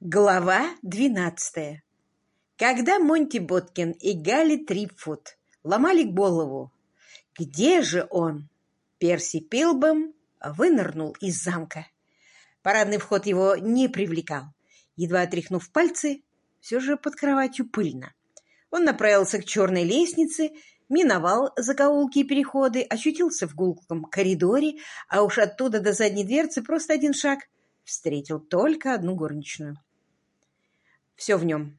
Глава двенадцатая. Когда Монти Боткин и Галли Трипфуд ломали голову, где же он, Перси Пилбом вынырнул из замка. Парадный вход его не привлекал. Едва отряхнув пальцы, все же под кроватью пыльно. Он направился к черной лестнице, миновал закоулки и переходы, очутился в гулком коридоре, а уж оттуда до задней дверцы просто один шаг — встретил только одну горничную. Все в нем.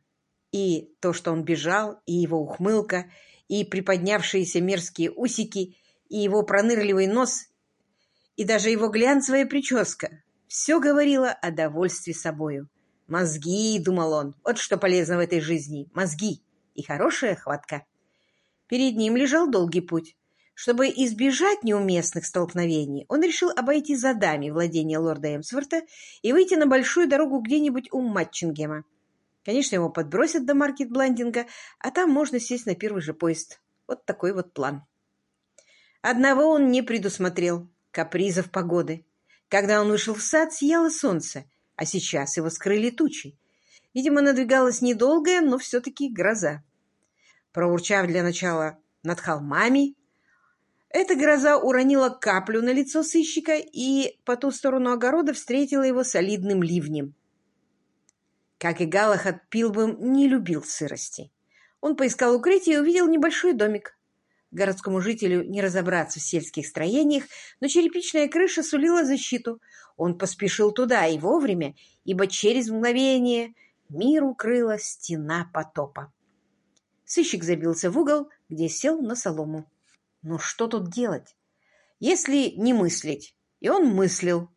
И то, что он бежал, и его ухмылка, и приподнявшиеся мерзкие усики, и его пронырливый нос, и даже его глянцевая прическа. Все говорило о довольстве собою. «Мозги», — думал он, — «вот что полезно в этой жизни. Мозги и хорошая хватка». Перед ним лежал долгий путь. Чтобы избежать неуместных столкновений, он решил обойти за дами владения лорда Эмсворта и выйти на большую дорогу где-нибудь у Матчингема. Конечно, его подбросят до маркет-блендинга, а там можно сесть на первый же поезд. Вот такой вот план. Одного он не предусмотрел — капризов погоды. Когда он вышел в сад, сияло солнце, а сейчас его скрыли тучи. Видимо, надвигалась недолгая, но все-таки гроза. Проурчав для начала над холмами, эта гроза уронила каплю на лицо сыщика и по ту сторону огорода встретила его солидным ливнем. Как и Галахад, Пилбом не любил сырости. Он поискал укрытие и увидел небольшой домик. Городскому жителю не разобраться в сельских строениях, но черепичная крыша сулила защиту. Он поспешил туда и вовремя, ибо через мгновение мир укрыла стена потопа. Сыщик забился в угол, где сел на солому. Ну что тут делать? Если не мыслить? И он мыслил.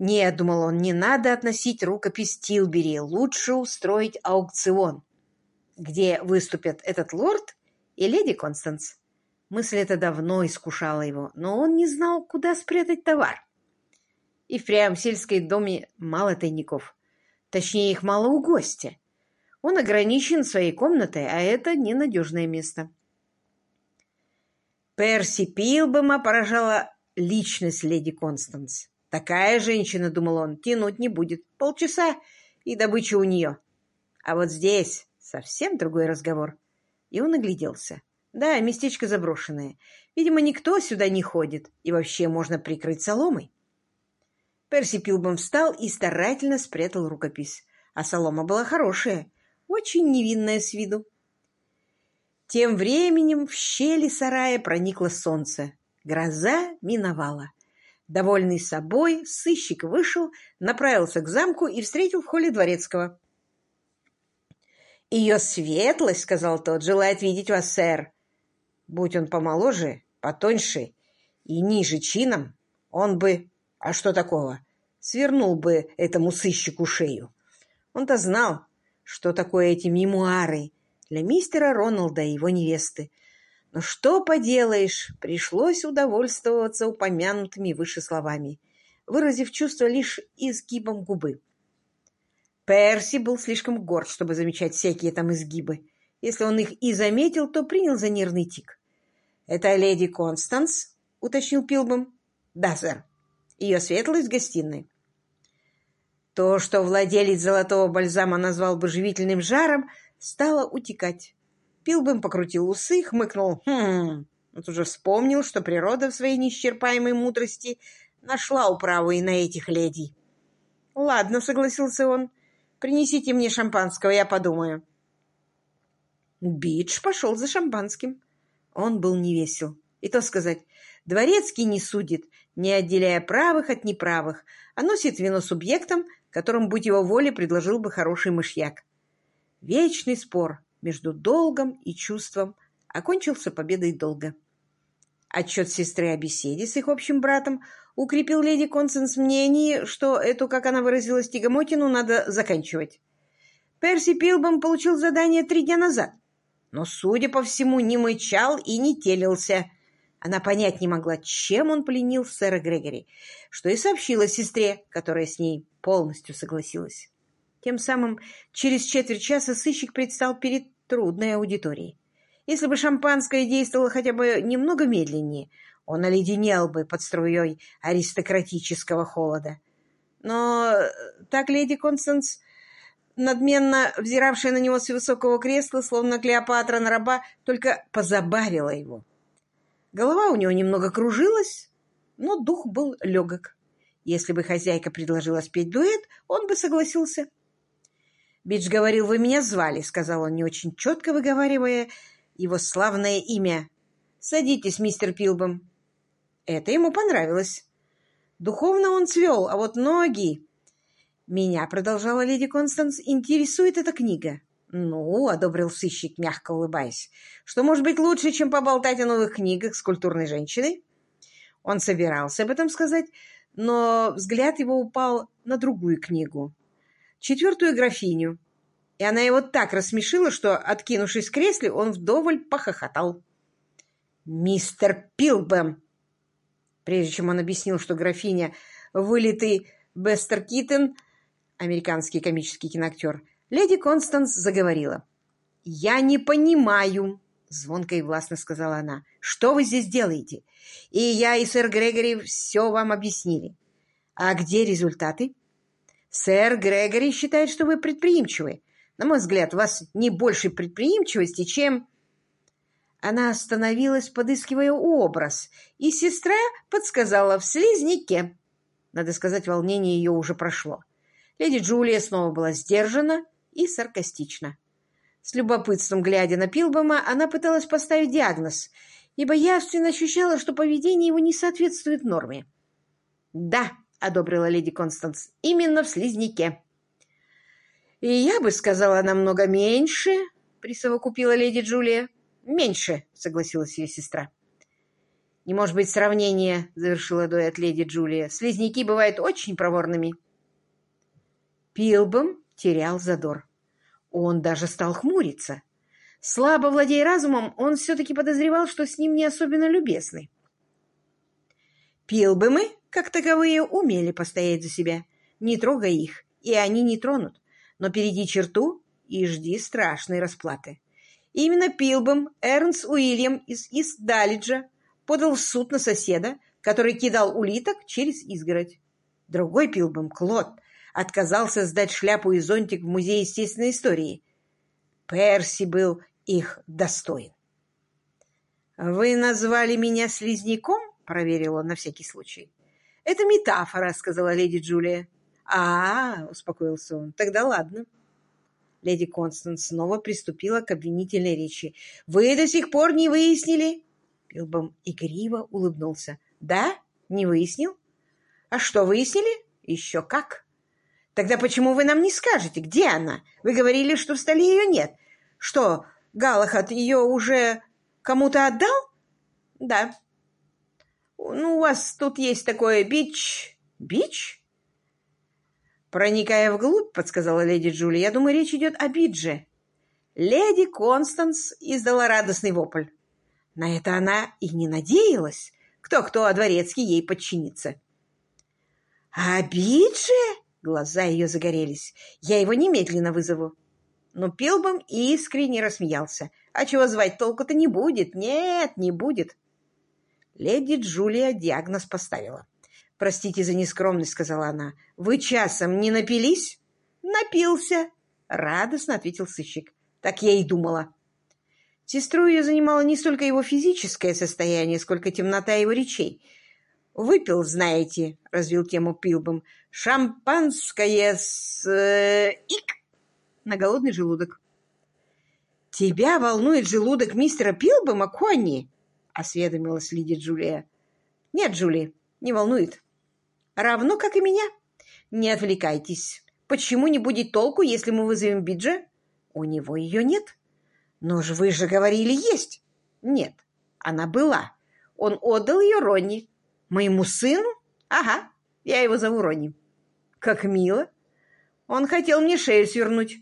«Нет», — думал он, — «не надо относить рукопись Тилбери, лучше устроить аукцион, где выступят этот лорд и леди Констанс». Мысль эта давно искушала его, но он не знал, куда спрятать товар. И впрямь в сельской доме мало тайников. Точнее, их мало у гостя. Он ограничен своей комнатой, а это ненадежное место. Перси Пилбома поражала личность леди Констанс. Такая женщина, думал он, тянуть не будет. Полчаса, и добыча у нее. А вот здесь совсем другой разговор. И он огляделся. Да, местечко заброшенное. Видимо, никто сюда не ходит, и вообще можно прикрыть соломой. Перси Пилбом встал и старательно спрятал рукопись. А солома была хорошая, очень невинная с виду. Тем временем в щели сарая проникло солнце. Гроза миновала. Довольный собой, сыщик вышел, направился к замку и встретил в холле дворецкого. «Ее светлость, — сказал тот, — желает видеть вас, сэр. Будь он помоложе, потоньше и ниже чином, он бы... А что такого? Свернул бы этому сыщику шею. Он-то знал, что такое эти мемуары для мистера Роналда и его невесты. Но что поделаешь, пришлось удовольствоваться упомянутыми выше словами, выразив чувство лишь изгибом губы. Перси был слишком горд, чтобы замечать всякие там изгибы. Если он их и заметил, то принял за нервный тик. «Это леди Констанс?» — уточнил Пилбом. «Да, сэр. Ее светлость в гостиной». То, что владелец золотого бальзама назвал бы живительным жаром, стало утекать. Пилбэм покрутил усы, хмыкнул. Хм, вот уже вспомнил, что природа в своей неисчерпаемой мудрости нашла управу и на этих леди. «Ладно», — согласился он, — «принесите мне шампанского, я подумаю». Бидж пошел за шампанским. Он был невесел. И то сказать, дворецкий не судит, не отделяя правых от неправых, а носит вино субъектам, которым, будь его волей, предложил бы хороший мышьяк. Вечный спор, между долгом и чувством окончился победой долга. Отчет сестры о беседе с их общим братом укрепил леди Консенс мнение, что эту, как она выразилась, тягомотину надо заканчивать. Перси Пилбом получил задание три дня назад, но, судя по всему, не мычал и не телился. Она понять не могла, чем он пленил сэра Грегори, что и сообщила сестре, которая с ней полностью согласилась. Тем самым через четверть часа сыщик предстал перед трудной аудиторией. Если бы шампанское действовало хотя бы немного медленнее, он оледенел бы под струей аристократического холода. Но так леди Констанс, надменно взиравшая на него с высокого кресла, словно Клеопатра на раба, только позабавила его. Голова у него немного кружилась, но дух был легок. Если бы хозяйка предложила спеть дуэт, он бы согласился. «Бидж говорил, вы меня звали», — сказал он, не очень четко выговаривая его славное имя. «Садитесь, мистер Пилбом». Это ему понравилось. Духовно он цвел, а вот ноги... «Меня, — продолжала леди Констанс, — интересует эта книга». «Ну, — одобрил сыщик, мягко улыбаясь, — что может быть лучше, чем поболтать о новых книгах с культурной женщиной?» Он собирался об этом сказать, но взгляд его упал на другую книгу, четвертую графиню, и она его так рассмешила, что, откинувшись в кресле, он вдоволь похохотал. «Мистер Пилбэм!» Прежде чем он объяснил, что графиня — вылитый Бестер Киттен, американский комический киноактер, леди Констанс заговорила. «Я не понимаю», — звонко и властно сказала она, — «что вы здесь делаете? И я, и сэр Грегори все вам объяснили. А где результаты? Сэр Грегори считает, что вы предприимчивы. На мой взгляд, у вас не больше предприимчивости, чем... Она остановилась, подыскивая образ, и сестра подсказала в слизняке. Надо сказать, волнение ее уже прошло. Леди Джулия снова была сдержана и саркастична. С любопытством глядя на Пилбома, она пыталась поставить диагноз — ибо явственно ощущала, что поведение его не соответствует норме. «Да», — одобрила леди Констанс, — «именно в слизняке». «И я бы сказала намного меньше», — присовокупила леди Джулия. «Меньше», — согласилась ее сестра. «Не может быть сравнения», — завершила дуэт леди Джулия. «Слизняки бывают очень проворными». Пилбом терял задор. Он даже стал хмуриться. Слабо владея разумом, он все-таки подозревал, что с ним не особенно любезны. Пил бы мы, как таковые, умели постоять за себя. Не трогай их, и они не тронут. Но перейди черту и жди страшной расплаты. Именно Пилбом Эрнс Уильям из Ист-Далиджа подал в суд на соседа, который кидал улиток через изгородь. Другой Пилбом, Клод, отказался сдать шляпу и зонтик в Музей естественной истории. Перси был их достоин. «Вы назвали меня слизняком?» — проверил он на всякий случай. «Это метафора», — сказала леди Джулия. «А, — успокоился он, — тогда ладно». Леди Констанс снова приступила к обвинительной речи. «Вы до сих пор не выяснили?» Пилбом игриво улыбнулся. «Да? Не выяснил? А что, выяснили? Еще как!» «Тогда почему вы нам не скажете, где она? Вы говорили, что в столе ее нет. Что, Галахат ее уже кому-то отдал? Да. Ну, у вас тут есть такой бич. Бич? Проникая вглубь, подсказала леди Джули, я думаю, речь идет о бидже. Леди Констанс издала радостный вопль. На это она и не надеялась. Кто-кто, а дворецкий ей подчинится. «А бидже?» Глаза ее загорелись. «Я его немедленно вызову». Но Пилбом искренне рассмеялся. «А чего звать толку-то не будет? Нет, не будет!» Леди Джулия диагноз поставила. «Простите за нескромность», — сказала она. «Вы часом не напились?» «Напился», — радостно ответил сыщик. «Так я и думала». Сестру ее занимало не столько его физическое состояние, сколько темнота его речей. «Выпил, знаете», — развил тему Пилбом, — «шампанское с... Э, ик» на голодный желудок. «Тебя волнует желудок мистера Пилбома, Конни?» — осведомилась Лидия Джулия. «Нет, Джули, не волнует. Равно, как и меня. Не отвлекайтесь. Почему не будет толку, если мы вызовем Биджа? У него ее нет. Но же вы же говорили, есть. Нет, она была. Он отдал ее Ронни. Моему сыну? Ага, я его зову Ронни. Как мило. Он хотел мне шею свернуть.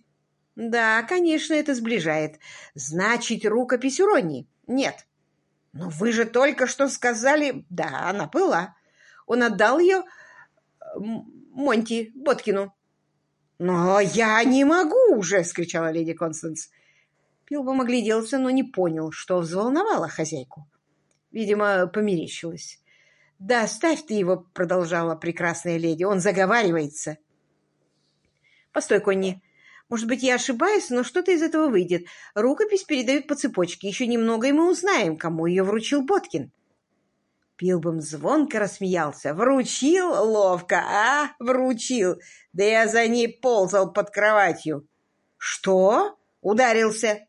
Да, конечно, это сближает. Значит, рукопись у Ронни? Нет. Но вы же только что сказали... Да, она была. Он отдал ее Монти Боткину. «Но я не могу уже!» — скричала леди Констанс. Пилбом огляделся, но не понял, что взволновало хозяйку. Видимо, померещилась. «Да оставь ты его», — продолжала прекрасная леди, — «он заговаривается». «Постой, Конни, может быть, я ошибаюсь, но что-то из этого выйдет. Рукопись передают по цепочке. Еще немного, и мы узнаем, кому ее вручил Боткин». Пилбом звонко рассмеялся. «Вручил ловко, а? Вручил! Да я за ней ползал под кроватью!» «Что?» — ударился.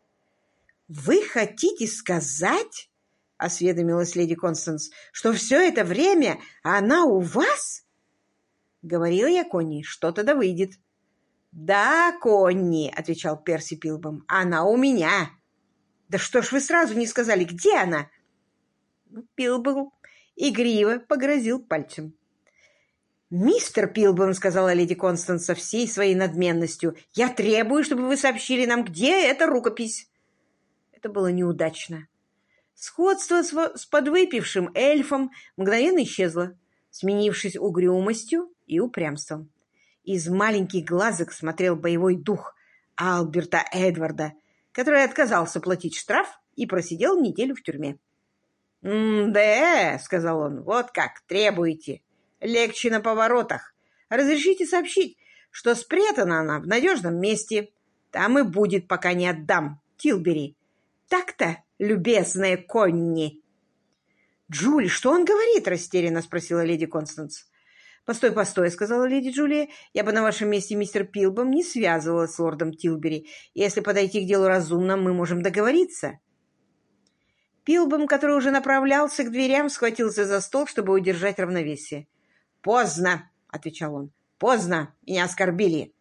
«Вы хотите сказать, — осведомилась леди Констанс, — что все это время она у вас?» Говорила я Конни, что-то да выйдет. «Да, Конни, — отвечал Перси Пилбом, — она у меня». «Да что ж вы сразу не сказали, где она?» ну, Пилбом игриво погрозил пальцем. «Мистер Пилбом, — сказала леди Констанс со всей своей надменностью, — я требую, чтобы вы сообщили нам, где эта рукопись». Это было неудачно. Сходство с, с подвыпившим эльфом мгновенно исчезло, сменившись угрюмостью и упрямством. Из маленьких глазок смотрел боевой дух Алберта Эдварда, который отказался платить штраф и просидел неделю в тюрьме. «М-да», — сказал он, — «вот как, требуете. Легче на поворотах. Разрешите сообщить, что спрятана она в надежном месте. Там и будет, пока не отдам. Тилбери. Так-то, любезная Конни». «Джули, что он говорит?» — растерянно спросила леди Констанс. «Постой, постой», — сказала леди Джулия. «Я бы на вашем месте, мистер Пилбом, не связывалась с лордом Тилбери. Если подойти к делу разумно, мы можем договориться». Пилбом, который уже направлялся к дверям, схватился за стол, чтобы удержать равновесие. «Поздно!» — отвечал он. «Поздно! Меня оскорбили!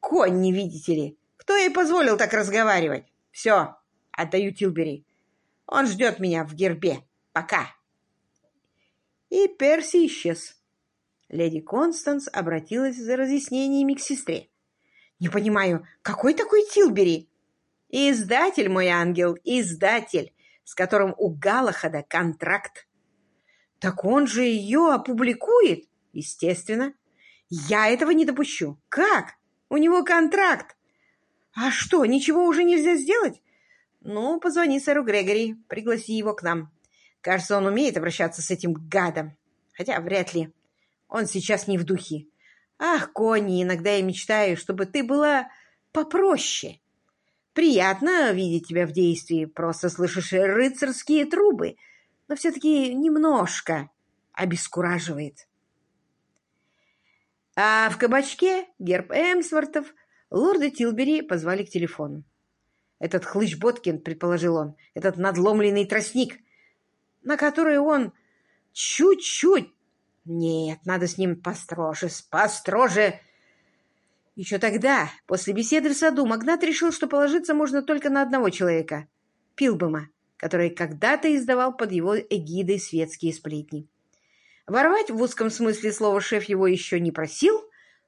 Конь, не видите ли! Кто ей позволил так разговаривать? Все, отдаю Тилбери. Он ждет меня в гербе. Пока!» И Перси исчез. Леди Констанс обратилась за разъяснениями к сестре. «Не понимаю, какой такой Тилбери?» «Издатель, мой ангел, издатель с которым у Галахада контракт. Так он же ее опубликует? Естественно. Я этого не допущу. Как? У него контракт. А что, ничего уже нельзя сделать? Ну, позвони сэру Грегори, пригласи его к нам. Кажется, он умеет обращаться с этим гадом. Хотя вряд ли. Он сейчас не в духе. Ах, Конни, иногда я мечтаю, чтобы ты была попроще. Приятно видеть тебя в действии, просто слышишь рыцарские трубы, но все-таки немножко обескураживает. А в кабачке герб Эмсвортов лорда Тилбери позвали к телефону. Этот хлыщ Боткин, предположил он, этот надломленный тростник, на который он чуть-чуть... Нет, надо с ним построже, построже еще тогда, после беседы в саду, магнат решил, что положиться можно только на одного человека — Пилбома, который когда-то издавал под его эгидой светские сплетни. Воровать в узком смысле слова шеф его еще не просил,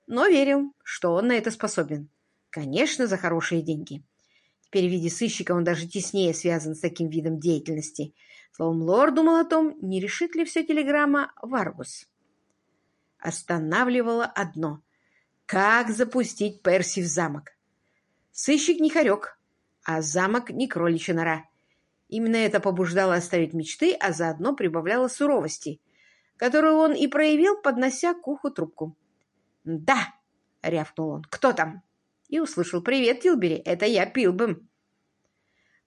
но верил, что он на это способен. Конечно, за хорошие деньги. Теперь в виде сыщика он даже теснее связан с таким видом деятельности. Словом, лорд думал о том, не решит ли все телеграмма Варгус. Останавливало одно — как запустить Перси в замок? Сыщик не хорек, а замок не кроличья нора. Именно это побуждало оставить мечты, а заодно прибавляло суровости, которую он и проявил, поднося к уху трубку. «Да!» — рявкнул он. «Кто там?» И услышал «Привет, Тилбери, это я, Пилбом».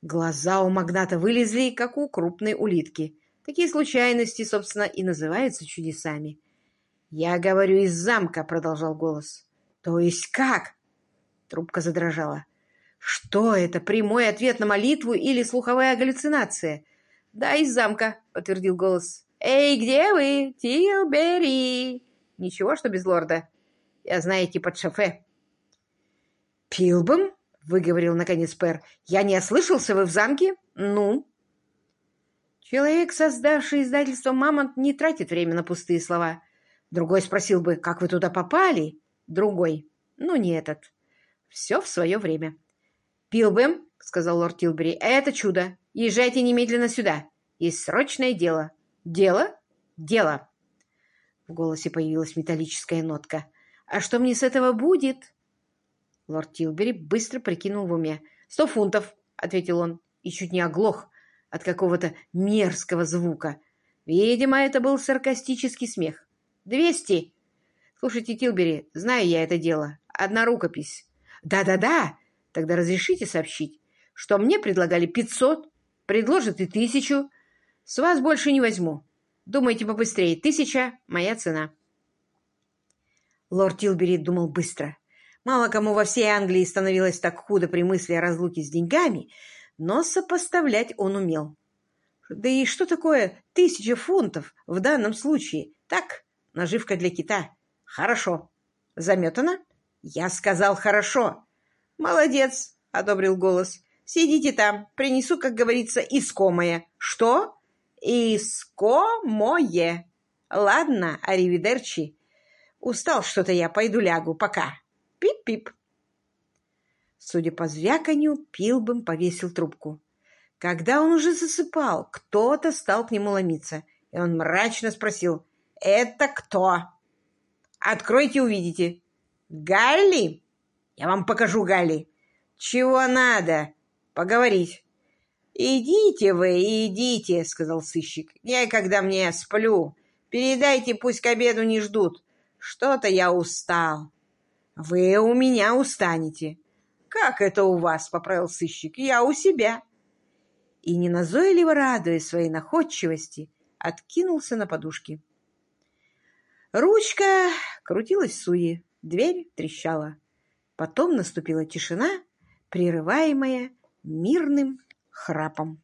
Глаза у магната вылезли, как у крупной улитки. Такие случайности, собственно, и называются чудесами. «Я говорю из замка», — продолжал голос. «То есть как?» Трубка задрожала. «Что это, прямой ответ на молитву или слуховая галлюцинация?» «Да, из замка», — подтвердил голос. «Эй, где вы, Тилбери?» «Ничего, что без лорда. Я, знаете, под шофе». «Пилбом?» — выговорил наконец Пэр. «Я не ослышался, вы в замке? Ну?» Человек, создавший издательство «Мамонт», не тратит время на пустые слова. Другой спросил бы, как вы туда попали? Другой. Ну, не этот. Все в свое время. «Пилбэм», — сказал лорд Тилбери, — «это чудо. Езжайте немедленно сюда. Есть срочное дело». «Дело? Дело». В голосе появилась металлическая нотка. «А что мне с этого будет?» Лорд Тилбери быстро прикинул в уме. «Сто фунтов», — ответил он, и чуть не оглох от какого-то мерзкого звука. Видимо, это был саркастический смех. «Двести!» «Слушайте, Тилбери, знаю я это дело. Одна рукопись». «Да-да-да! Тогда разрешите сообщить, что мне предлагали пятьсот, предложат и тысячу. С вас больше не возьму. Думайте побыстрее. Тысяча — моя цена». Лорд Тилбери думал быстро. Мало кому во всей Англии становилось так худо при мысли о разлуке с деньгами, но сопоставлять он умел. Да и что такое тысяча фунтов в данном случае? Так, наживка для кита. Хорошо. Заметано? Я сказал хорошо. Молодец, одобрил голос. Сидите там, принесу, как говорится, искомое. Что? Искомое. Ладно, аривидерчи. Устал что-то я, пойду лягу. Пока. Пип-пип. Судя по звяканью, Пилбом повесил трубку. Когда он уже засыпал, кто-то стал к нему ломиться, и он мрачно спросил «Это кто?» «Откройте, увидите». «Галли?» «Я вам покажу, Галли». «Чего надо?» «Поговорить». «Идите вы, идите», — сказал сыщик. «Некогда мне сплю. Передайте, пусть к обеду не ждут. Что-то я устал». «Вы у меня устанете». «Как это у вас?» — поправил сыщик. «Я у себя» и, неназойливо радуясь своей находчивости, откинулся на подушки. Ручка крутилась в суе, дверь трещала. Потом наступила тишина, прерываемая мирным храпом.